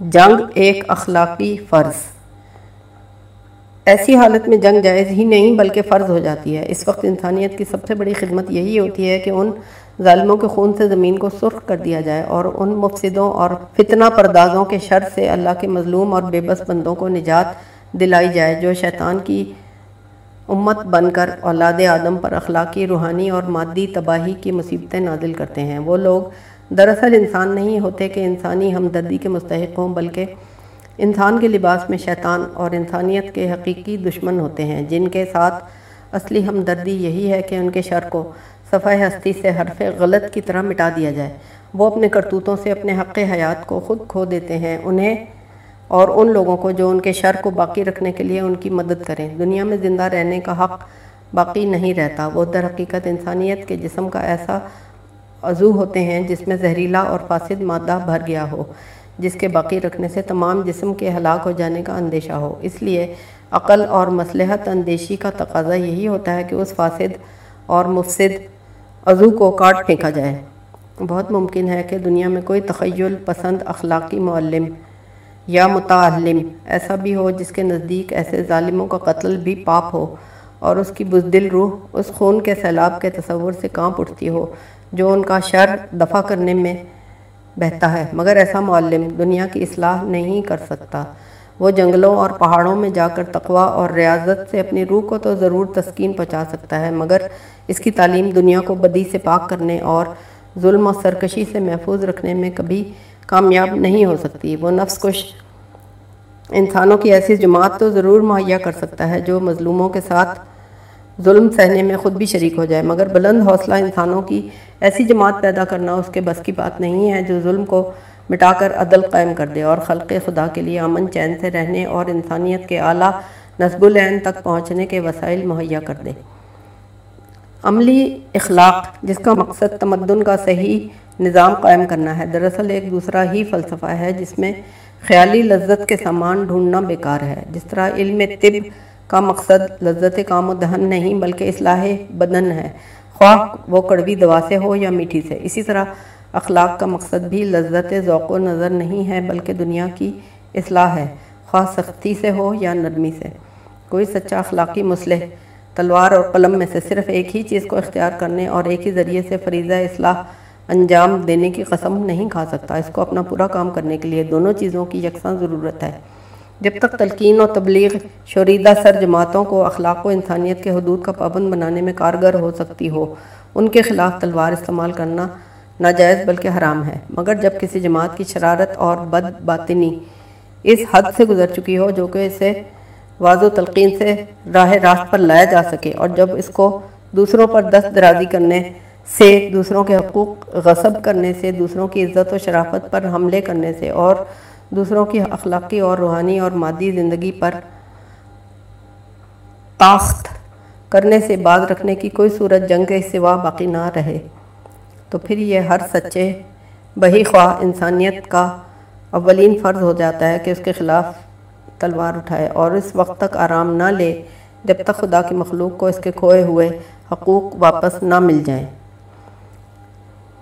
جنگ ایک اخلاقی فرض۔ ایسی حالت میں جنگ جائز ہی نہیں بلکہ فرض ہو جاتی ہے۔ اس وقت انسانیت کی سب سے بڑی خدمت یہی ہوتی ہے کہ ان ظالموں کے خون سے زمین کو سرخ کر دیا جائے اور ان مفسدوں اور فتنہ پردازوں کے شر سے اللہ کے مظلوم اور بے بس بندوں کو نجات دلائی جائے جو شیطان کی امت بن کر اولاد آدم پر اخلاقی، روحانی اور مادی تباہی کی مصیبتیں نازل کرتے ہیں۔ وہ لوگ دراصل انسان نہیں ہوتے کہ انسانی ہمدردی کے مستحق ہوں، بلکہ انسان کے لباس میں شیطان اور انسانیت کے حقیقی دشمن ہوتے ہیں۔ جن کے ساتھ اصلی ہمدردی یہی ہے کہ ان کے شر کو صفحہ ہستی سے حرف غلط کی طرح مٹا دیا جائے۔ وہ اپنے کرتوتوں سے اپنے حق حیات کو خود کھو دیتے ہیں۔ انہیں اور ان لوگوں کو جو ان کے شر کو باقی رکھنے کے لیے ان کی مدد کریں۔ دنیا میں زندہ رہنے کا حق باقی نہیں رہتا۔ وہ در حقیقت انسانیت کے جسم کا ایسا عضو ہوتے ہیں جس میں زہریلا اور فاسد مادہ بھر گیا ہو، جس کے باقی رکھنے سے تمام جسم کے ہلاک ہو جانے کا اندیشہ ہو۔ اس لیے عقل اور مصلحت اندیشی کا تقاضا یہی ہوتا ہے کہ اس فاسد اور مفسد عضو کو کاٹ پھینکا جائے۔ بہت ممکن ہے کہ دنیا میں کوئی تخیل پسند اخلاقی معلم یا متعلم، ایسا بھی ہو جس کے نزدیک ایسے ظالموں کا قتل بھی پاپ ہو اور اس کی بزدل روح اس خون کے سیلاب کے تصور سے کانپ اٹھتی ہو جو ان کا شر دفع کرنے میں بہتا ہے۔ مگر ایسا معلم دنیا کی اصلاح نہیں کر سکتا۔ وہ جنگلوں اور پہاڑوں میں جا کر تقوی اور ریاضت سے اپنی روح کو تو ضرور تسکین پہنچا سکتا ہے، مگر اس کی تعلیم دنیا کو بدی سے پاک کرنے اور ظلم و سرکشی سے محفوظ رکھنے میں کبھی کامیاب نہیں ہو سکتی، وہ نفس کش انسانوں کی ایسی جماعت تو ضرور مہیا کر سکتا ہے جو مظلوموں کے ساتھ ظلم سہنے میں خود بھی شریک ہو جائے۔ مگر بلند حوصلہ انسانوں کی ایسی جماعت پیدا کرنا اس کے بس کی بات نہیں ہے جو ظلم کو مٹا کر عدل قائم کر دے اور خلق خدا کے لیے امن، چین سے رہنے اور انسانیت کے اعلیٰ نصب العین تک پہنچنے کے وسائل مہیا کر دے۔ عملی اخلاق، جس کا مقصد تمدن کا صحیح نظام قائم کرنا ہے۔ دراصل ایک دوسرا ہی فلسفہ ہے جس میں خیالی لذت کے سامان ڈھونڈنا بیکار ہے۔ جس طرح علم طب کا مقصد لذت کام و دہن نہیں بلکہ اصلاح بدن ہے۔ خواہ وہ کڑوی دوا سے ہو یا میٹھی سے۔ اسی طرح اخلاق کا مقصد بھی لذت ذوق و نظر نہیں ہے بلکہ دنیا کی اصلاح ہے۔ خواہ سختی سے ہو یا نرمی سے۔ کوئی سچا اخلاقی مسلح تلوار اور قلم میں سے صرف ایک ہی چیز کو اختیار کرنے اور ایک ہی ذریعے سے فریضہ اصلاح انجام دینے کی قسم نہیں کھا سکتا۔ اس کو اپنا پورا کام کرنے کے لیے دونوں چیزوں کی یکساں ضرورت ہے۔ جب تک تلقین و تبلیغ شوریدہ سر جماعتوں کو اخلاق و انسانیت کے حدود کا پابند بنانے میں کارگر ہو سکتی ہو، ان کے خلاف تلوار استعمال کرنا ناجائز بلکہ حرام ہے۔ مگر جب کسی جماعت کی شرارت اور بد باطنی اس حد سے گزر چکی ہو، جو کہ اسے واضح تلقین سے راہ راست پر لایا جا سکے، اور جب اس کو دوسروں پر دست درازی کرنے سے دوسروں کے حقوق غصب کرنے سے، دوسروں کی عزت و شرافت پر حملے کرنے سے اور دوسروں کی اخلاقی اور روحانی اور مادی زندگی پر طاقت کرنے سے باز رکھنے کی کوئی صورت جنگ کے سوا باقی نہ رہے۔ تو پھر یہ ہر سچے بہی خواہ انسانیت کا اولین فرض ہو جاتا ہے کہ اس کے خلاف تلوار اٹھائے اور اس وقت تک آرام نہ لے جب تک خدا کی مخلوق کو اس کے کھوئے ہوئے حقوق واپس نہ مل جائیں۔